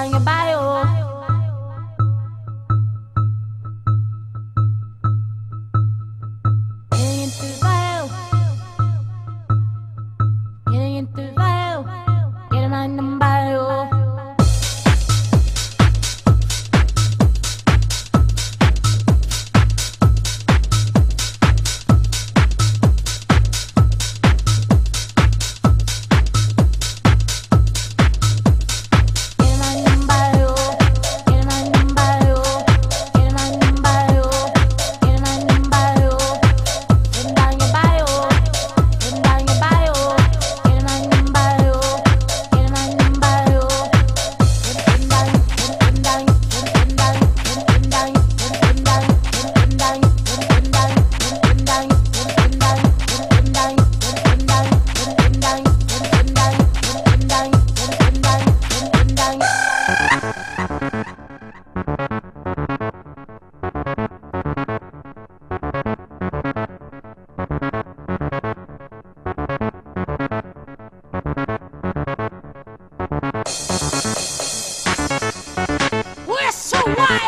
carrying a bag. What? one.